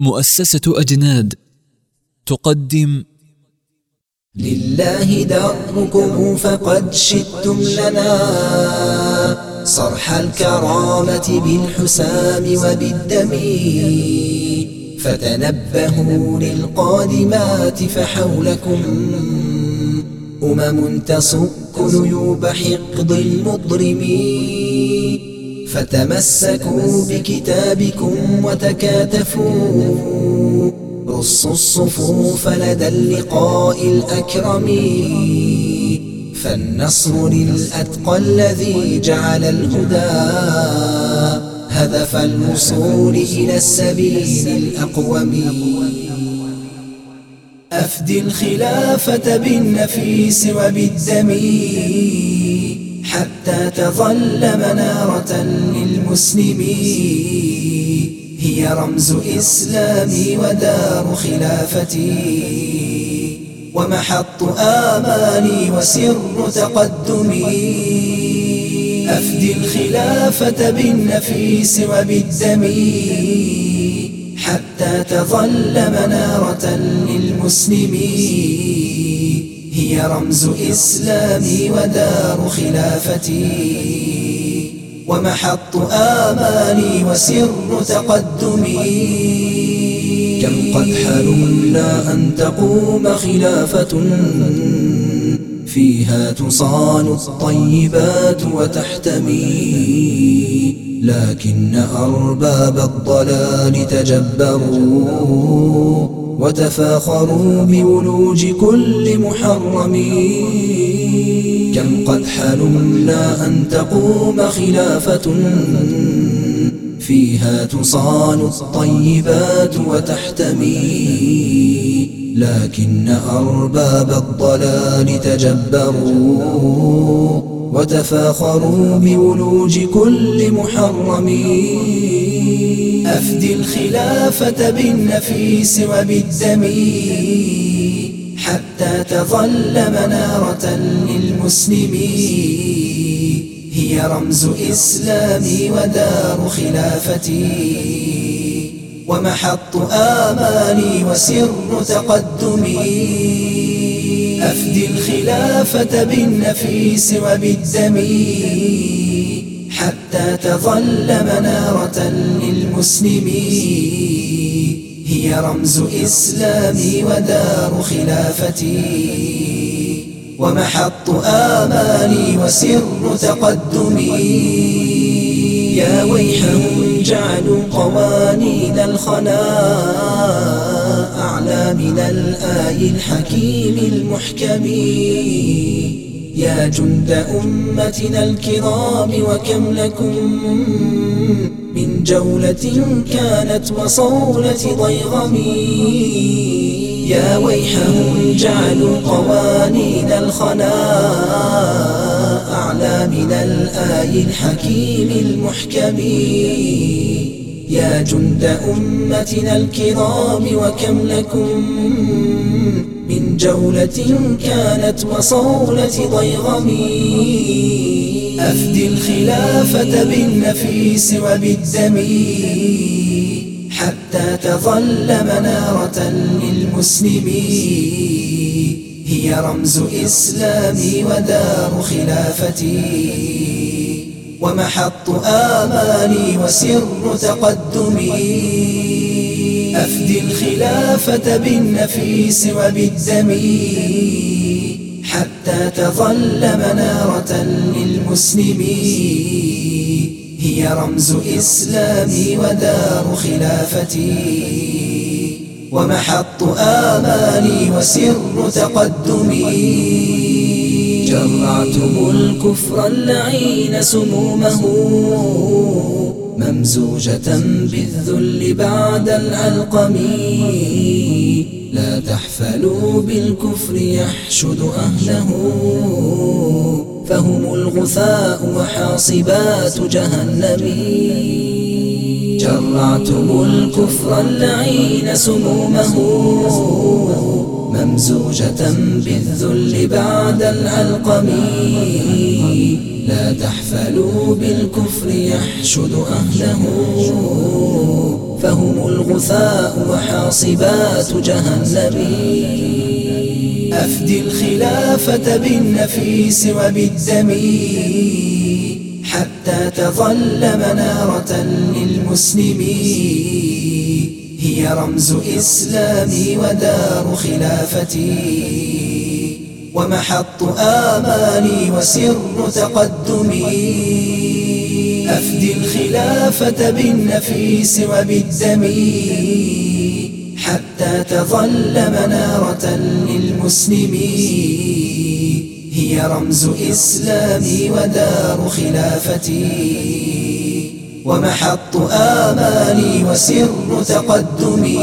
مؤسسة أجناد. تقدم. لله دركم فقد شدتم لنا. صرح الكرامة بالحسام وبالدم. فتنبهوا للقادمات فحولكم. أمم تصك نيوب حقد المضرمين فتمسكوا بكتابكم وتكاتفوا. رصوا الصفوف لدى اللقاء الأكرم. فالنصر للأتقى الذي جعل الهدى. هدف الوصول إلى السبيل الأقوم. أفدي الخلافة بالنفيس وبالدم حتى تظل منارة للمسلمين. هي رمز إسلامي ودار خلافتي ومحط آمالي وسر تقدمي. أفدي الخلافة بالنفيس وبالدم. حتى تظل منارة للمسلمين. هي رمز إسلامي ودار خلافتي. ومحط آمالي وسر تقدمي. كم قد حلمنا أن تقوم خلافة فيها تصان الطيبات وتحتمي. لكن أرباب الضلال تجبروا. وتفاخروا بولوج كل محرم. كم قد حلمنا أن تقوم خلافة فيها تصان الطيبات وتحتمي. لكن أرباب الضلال تجبروا وتفاخروا بولوج كل محرم. أفدي الخلافة بالنفيس وبالدم. حتى تظل منارة للمسلمين هي رمز إسلامي ودار خلافتي. ومحط آمالي وسر تقدمي. أفدي الخلافة بالنفيس وبالدم. حتى تظل منارة للمسلمين هي رمز إسلامي ودار خلافتي. ومحط آمالي وسر تقدمي. يا ويحهم جعلوا قوانين الخناء أعلى من الآي الحكيم المحكم يا جند أمتنا الكرام وكم لكم من جولة كانت وصولة ضيغم. يا ويحهم جعلوا قوانين الخناء أعلى من الآي الحكيم المحكم. يا جند أمتنا الكرام وكم لكم جولة كانت وصولة ضيغم. أفدي الخلافة بالنفيس وبالدم. حتى تظل منارة للمسلمين هي رمز إسلامي ودار خلافتي ومحط آمالي وسر تقدمي. أفدي الخلافة بالنفيس وبالدم. حتى تظل منارة للمسلمين هي رمز إسلامي ودار خلافتي ومحط آمالي وسر تقدمي جرعتم الكفر اللعين سمومه. ممزوجة بالذل بعد العلقم لا تحفلوا بالكفر يحشد أهله. فهم الغثاء وحاصبات جهنم. جرعتم الكفر اللعين سمومه. ممزوجة بالذل بعد العلقم لا تحفلوا بالكفر يحشد أهله. فهم الغثاء وحاصبات جهنم. أفدي الخلافة بالنفيس وبالدم. حتى تظل منارة للمسلمين هي رمز إسلامي ودار خلافتي ومحط آمالي وسر تقدمي. أفدي الخلافة بالنفيس وبالدم حتى تظل منارة للمسلمين هي رمز إسلامي ودار خلافتي ومحط آمالي وسر تقدمي.